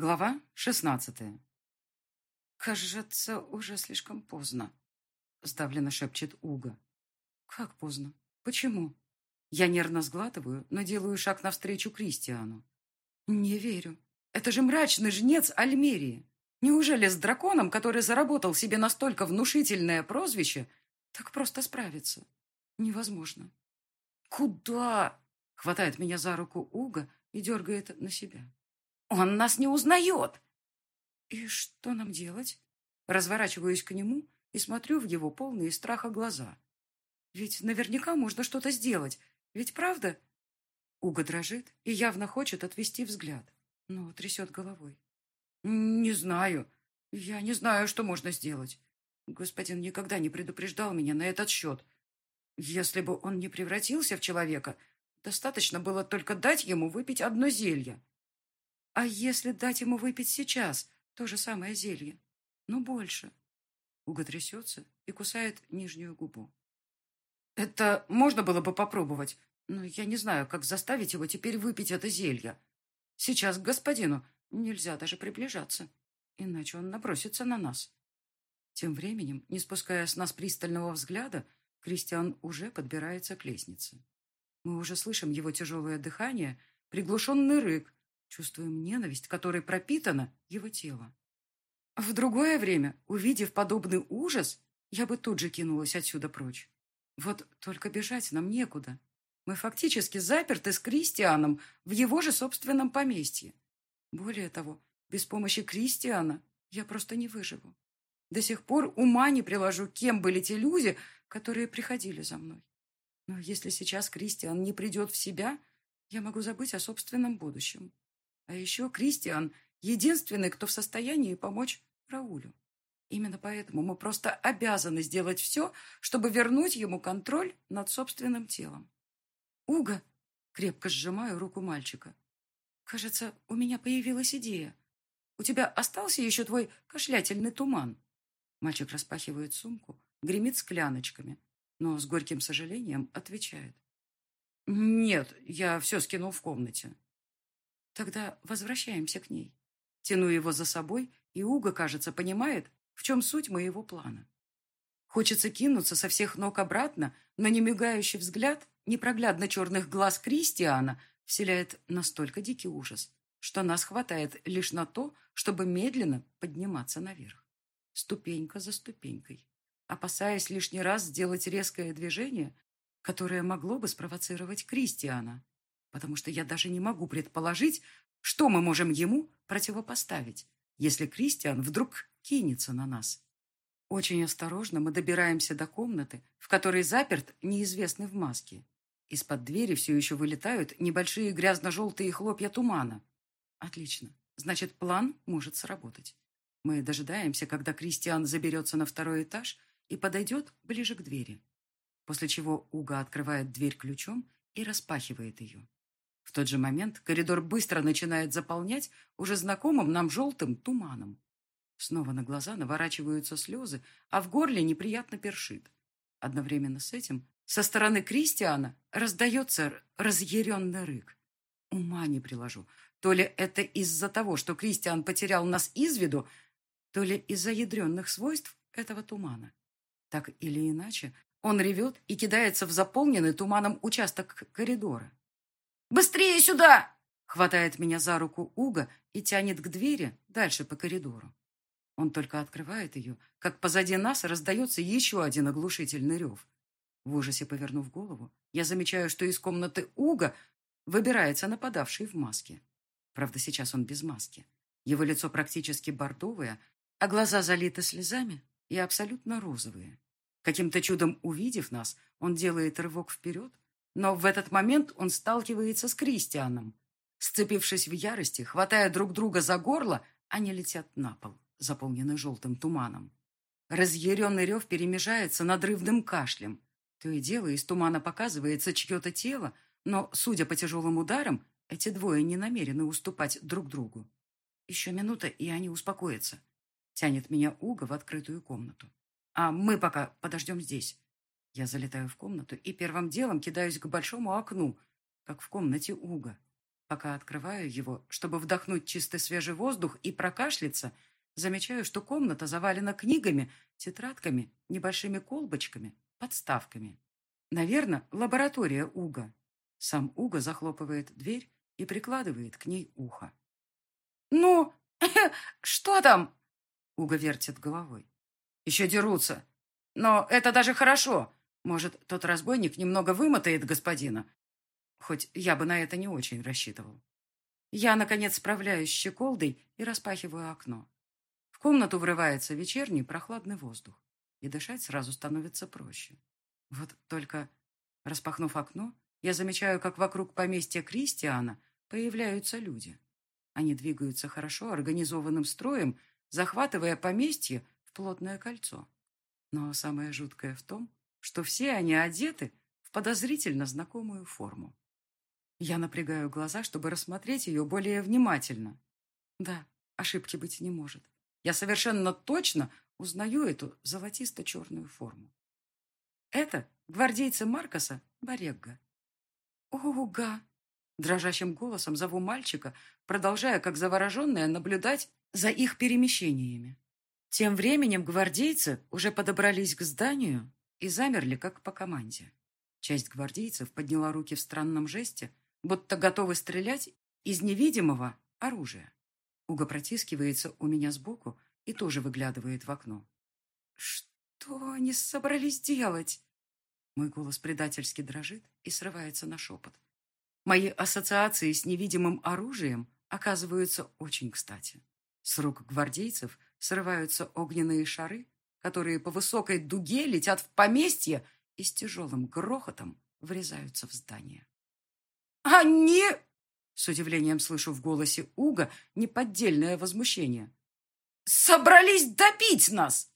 Глава шестнадцатая. «Кажется, уже слишком поздно», — сдавленно шепчет Уга. «Как поздно? Почему?» Я нервно сглатываю, но делаю шаг навстречу Кристиану. «Не верю. Это же мрачный жнец Альмерии. Неужели с драконом, который заработал себе настолько внушительное прозвище, так просто справиться? Невозможно». «Куда?» — хватает меня за руку Уга и дергает на себя. Он нас не узнает. И что нам делать? Разворачиваюсь к нему и смотрю в его полные страха глаза. Ведь наверняка можно что-то сделать. Ведь правда? Уга дрожит и явно хочет отвести взгляд, но трясет головой. Не знаю. Я не знаю, что можно сделать. Господин никогда не предупреждал меня на этот счет. Если бы он не превратился в человека, достаточно было только дать ему выпить одно зелье. А если дать ему выпить сейчас, то же самое зелье, но больше? Уга трясется и кусает нижнюю губу. Это можно было бы попробовать, но я не знаю, как заставить его теперь выпить это зелье. Сейчас к господину нельзя даже приближаться, иначе он набросится на нас. Тем временем, не спуская с нас пристального взгляда, Кристиан уже подбирается к лестнице. Мы уже слышим его тяжелое дыхание, приглушенный рык, Чувствуем ненависть, которой пропитано его тело. В другое время, увидев подобный ужас, я бы тут же кинулась отсюда прочь. Вот только бежать нам некуда. Мы фактически заперты с Кристианом в его же собственном поместье. Более того, без помощи Кристиана я просто не выживу. До сих пор ума не приложу, кем были те люди, которые приходили за мной. Но если сейчас Кристиан не придет в себя, я могу забыть о собственном будущем. А еще Кристиан — единственный, кто в состоянии помочь Раулю. Именно поэтому мы просто обязаны сделать все, чтобы вернуть ему контроль над собственным телом. «Уга!» — крепко сжимаю руку мальчика. «Кажется, у меня появилась идея. У тебя остался еще твой кашлятельный туман?» Мальчик распахивает сумку, гремит скляночками, но с горьким сожалением отвечает. «Нет, я все скинул в комнате». Тогда возвращаемся к ней. Тяну его за собой, и Уга, кажется, понимает, в чем суть моего плана. Хочется кинуться со всех ног обратно, но немигающий взгляд непроглядно черных глаз Кристиана вселяет настолько дикий ужас, что нас хватает лишь на то, чтобы медленно подниматься наверх. Ступенька за ступенькой, опасаясь лишний раз сделать резкое движение, которое могло бы спровоцировать Кристиана потому что я даже не могу предположить, что мы можем ему противопоставить, если Кристиан вдруг кинется на нас. Очень осторожно мы добираемся до комнаты, в которой заперт неизвестный в маске. Из-под двери все еще вылетают небольшие грязно-желтые хлопья тумана. Отлично. Значит, план может сработать. Мы дожидаемся, когда Кристиан заберется на второй этаж и подойдет ближе к двери. После чего Уга открывает дверь ключом и распахивает ее. В тот же момент коридор быстро начинает заполнять уже знакомым нам желтым туманом. Снова на глаза наворачиваются слезы, а в горле неприятно першит. Одновременно с этим со стороны Кристиана раздается разъяренный рык. Ума не приложу. То ли это из-за того, что Кристиан потерял нас из виду, то ли из-за ядренных свойств этого тумана. Так или иначе, он ревет и кидается в заполненный туманом участок коридора. «Быстрее сюда!» Хватает меня за руку Уга и тянет к двери дальше по коридору. Он только открывает ее, как позади нас раздается еще один оглушительный рев. В ужасе повернув голову, я замечаю, что из комнаты Уга выбирается нападавший в маске. Правда, сейчас он без маски. Его лицо практически бордовое, а глаза залиты слезами и абсолютно розовые. Каким-то чудом увидев нас, он делает рывок вперед, но в этот момент он сталкивается с Кристианом. Сцепившись в ярости, хватая друг друга за горло, они летят на пол, заполненный желтым туманом. Разъяренный рев перемежается надрывным кашлем. То и дело из тумана показывается чье-то тело, но, судя по тяжелым ударам, эти двое не намерены уступать друг другу. Еще минута, и они успокоятся. Тянет меня Уга в открытую комнату. А мы пока подождем здесь. Я залетаю в комнату и первым делом кидаюсь к большому окну, как в комнате Уга. Пока открываю его, чтобы вдохнуть чистый свежий воздух и прокашляться, замечаю, что комната завалена книгами, тетрадками, небольшими колбочками, подставками. Наверное, лаборатория Уга. Сам Уга захлопывает дверь и прикладывает к ней ухо. «Ну, что там?» Уга вертит головой. «Еще дерутся. Но это даже хорошо. Может, тот разбойник немного вымотает господина. Хоть я бы на это не очень рассчитывал. Я, наконец, справляюсь с щеколдой и распахиваю окно. В комнату врывается вечерний прохладный воздух, и дышать сразу становится проще. Вот только, распахнув окно, я замечаю, как вокруг поместья Кристиана появляются люди. Они двигаются хорошо организованным строем, захватывая поместье в плотное кольцо. Но самое жуткое в том, что все они одеты в подозрительно знакомую форму. Я напрягаю глаза, чтобы рассмотреть ее более внимательно. Да, ошибки быть не может. Я совершенно точно узнаю эту золотисто-черную форму. Это гвардейцы Маркоса Барегга. «Уга!» Дрожащим голосом зову мальчика, продолжая, как завороженная, наблюдать за их перемещениями. Тем временем гвардейцы уже подобрались к зданию и замерли, как по команде. Часть гвардейцев подняла руки в странном жесте, будто готовы стрелять из невидимого оружия. Уга протискивается у меня сбоку и тоже выглядывает в окно. «Что они собрались делать?» Мой голос предательски дрожит и срывается на шепот. Мои ассоциации с невидимым оружием оказываются очень кстати. С рук гвардейцев срываются огненные шары, которые по высокой дуге летят в поместье и с тяжелым грохотом врезаются в здание. «Они...» С удивлением слышу в голосе Уга неподдельное возмущение. «Собрались добить нас!»